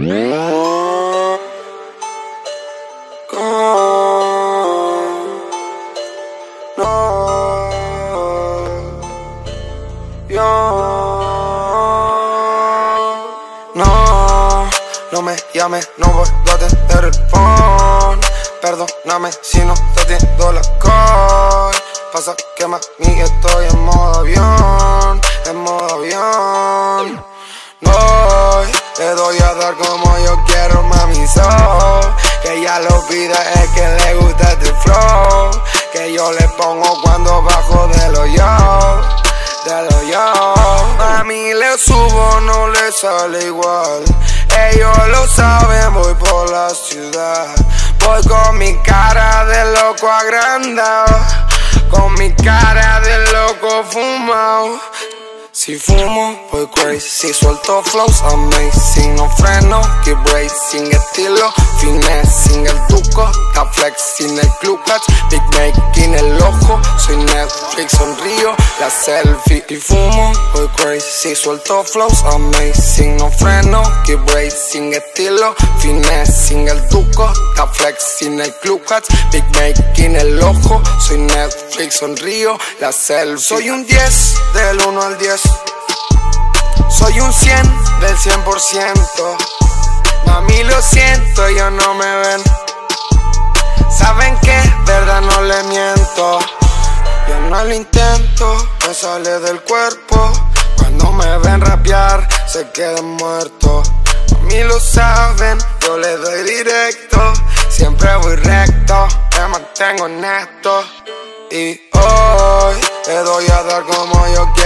No, no me llames, no voy a atender el phone. Perdóname si no te atiendo la call. Pasa que mami estoy en modo avión, en modo avión. Que ya lo pide, es que le gusta este flow. Que yo le pongo cuando bajo de lo yo, de lo yo. Mami, le subo, no le sale igual. Ellos lo saben, voy por la ciudad. Voy con mi cara de loco agrandado. Con mi cara de loco fumado. Si fumo, voy crazy. Si suelto flows amazing. No freno, keep racing. Estilo, finesse. Sin el duco, está flex. Sin el club big ojo. Soy Netflix, sonrío, la selfie. Y fumo, voy crazy. Suelto flows amazing. No freno, keep racing. Estilo. Sin el duco, está flex. Sin el club clutch, big making el ojo. Soy Netflix, sonrío, la selfie. Soy un 10 del 1 al 10. Soy un 100 del 100%. Mami, lo siento, ellos no me ven. Lo intento, me sale del cuerpo. Cuando me ven rapear, se quedan muertos. Mami lo saben, yo le doy directo. Siempre voy recto, me mantengo honesto. Y hoy le doy a dar como yo quiero,